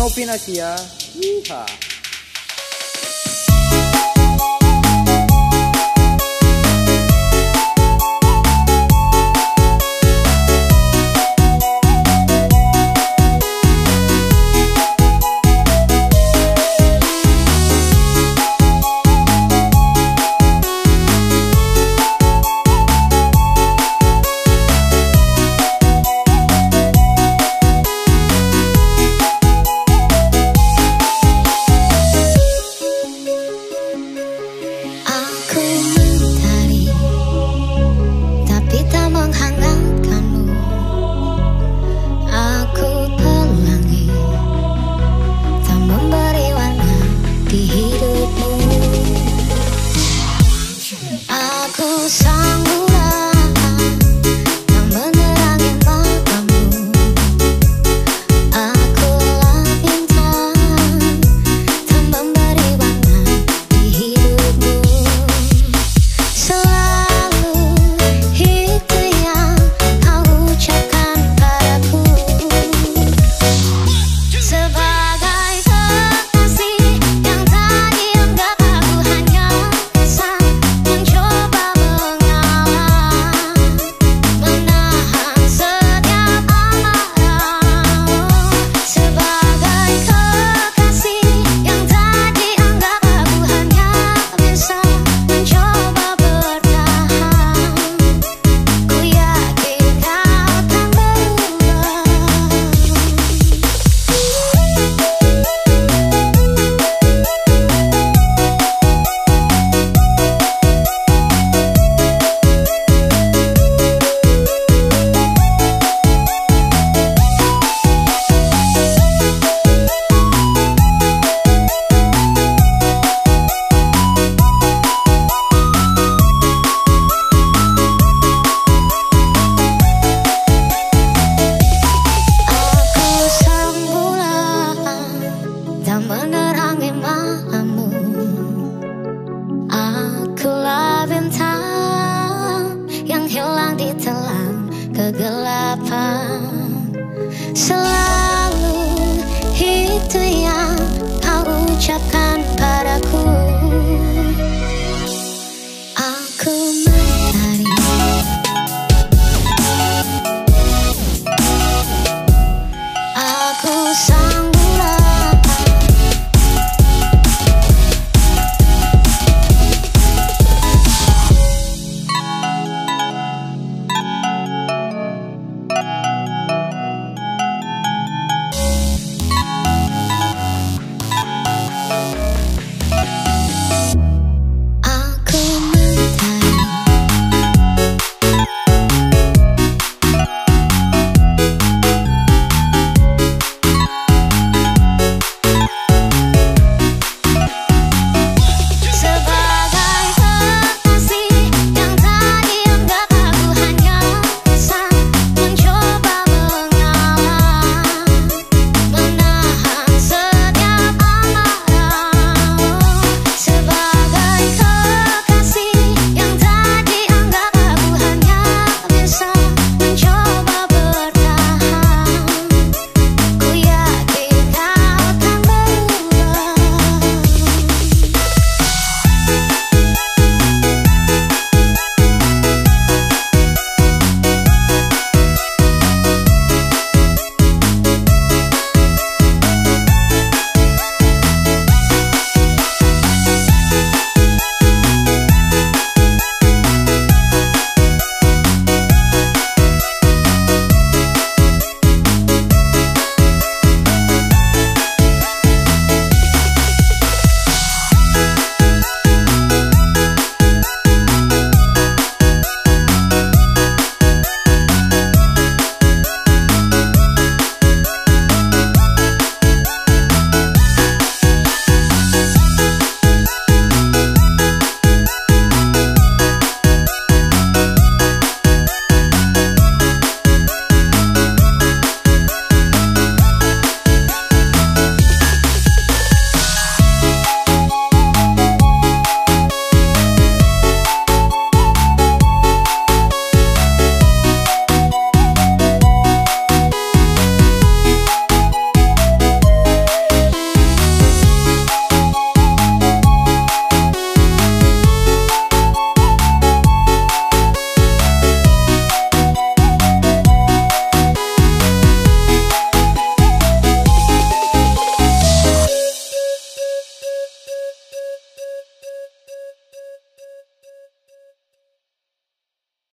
Novin Asia. Yeehaw. kegelapan. Selalu itu yang